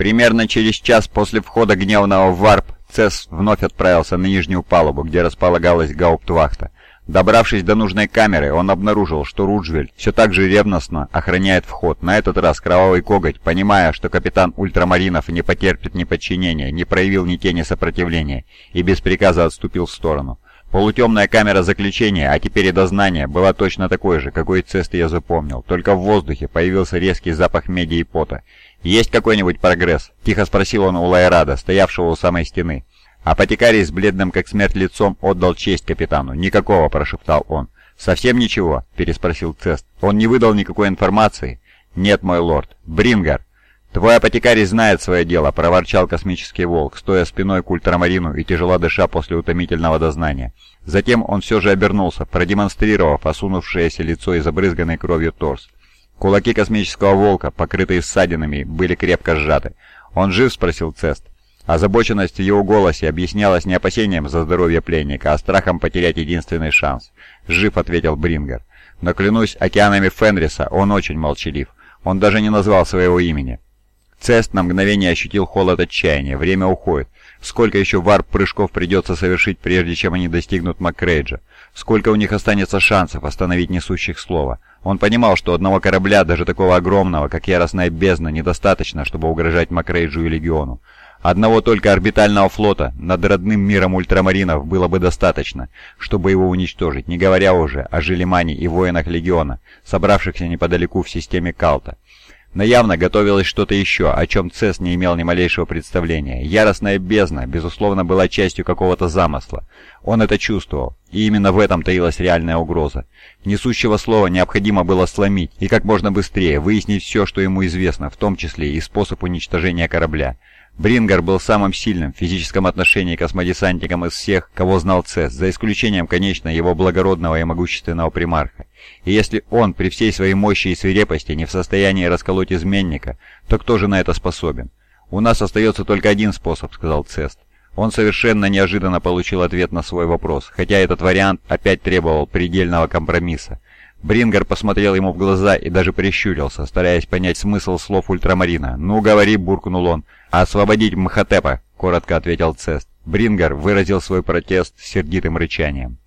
Примерно через час после входа гневного в варп Цесс вновь отправился на нижнюю палубу, где располагалась гауптвахта. Добравшись до нужной камеры, он обнаружил, что Руджвельд все так же ревностно охраняет вход. На этот раз кровавый коготь, понимая, что капитан ультрамаринов не потерпит ни подчинения, не проявил ни тени сопротивления и без приказа отступил в сторону. Полутемная камера заключения, а теперь и дознания, была точно такой же, какой Цест я запомнил. Только в воздухе появился резкий запах меди и пота. «Есть какой-нибудь прогресс?» – тихо спросил он у Лайрада, стоявшего у самой стены. Апотекарий с бледным как смерть лицом отдал честь капитану. «Никакого», – прошептал он. «Совсем ничего?» – переспросил Цест. «Он не выдал никакой информации?» «Нет, мой лорд. Брингар!» «Твой апотекарий знает свое дело», — проворчал космический волк, стоя спиной к ультрамарину и тяжело дыша после утомительного дознания. Затем он все же обернулся, продемонстрировав осунувшееся лицо и забрызганный кровью торс. Кулаки космического волка, покрытые ссадинами, были крепко сжаты. «Он жив?» — спросил Цест. Озабоченность в его голосе объяснялась не опасением за здоровье пленника, а страхом потерять единственный шанс. «Жив», — ответил Брингер. «Но клянусь океанами Фенриса, он очень молчалив. Он даже не назвал своего имени». Цест на мгновение ощутил холод отчаяния. Время уходит. Сколько еще варп-прыжков придется совершить, прежде чем они достигнут Маккрейджа? Сколько у них останется шансов остановить несущих слова? Он понимал, что одного корабля, даже такого огромного, как Яростная Бездна, недостаточно, чтобы угрожать Макрейджу и Легиону. Одного только орбитального флота над родным миром ультрамаринов было бы достаточно, чтобы его уничтожить, не говоря уже о Желемане и воинах Легиона, собравшихся неподалеку в системе Калта. Но явно готовилось что-то еще, о чем Цесс не имел ни малейшего представления. Яростная бездна, безусловно, была частью какого-то замысла. Он это чувствовал, и именно в этом таилась реальная угроза. Несущего слова необходимо было сломить и как можно быстрее выяснить все, что ему известно, в том числе и способ уничтожения корабля. Брингер был самым сильным в физическом отношении космодесантником из всех, кого знал Цесс, за исключением, конечно, его благородного и могущественного примарха. И если он при всей своей мощи и свирепости не в состоянии расколоть изменника, то кто же на это способен? «У нас остается только один способ», — сказал Цест. Он совершенно неожиданно получил ответ на свой вопрос, хотя этот вариант опять требовал предельного компромисса. Брингер посмотрел ему в глаза и даже прищурился, стараясь понять смысл слов ультрамарина. «Ну, говори», — буркнул он. «Освободить Мхотепа», — коротко ответил Цест. Брингер выразил свой протест сердитым рычанием.